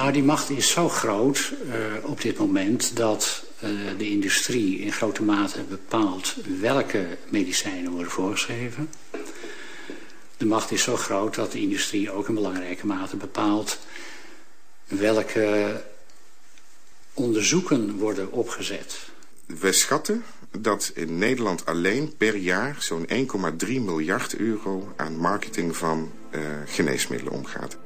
Nou, die macht is zo groot uh, op dit moment dat uh, de industrie in grote mate bepaalt welke medicijnen worden voorgeschreven. De macht is zo groot dat de industrie ook in belangrijke mate bepaalt welke onderzoeken worden opgezet. We schatten dat in Nederland alleen per jaar zo'n 1,3 miljard euro aan marketing van uh, geneesmiddelen omgaat.